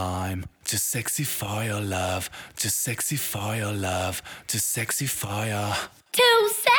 I'm just sexy for your love, just sexy for your love, just sexy for your. Too sexy.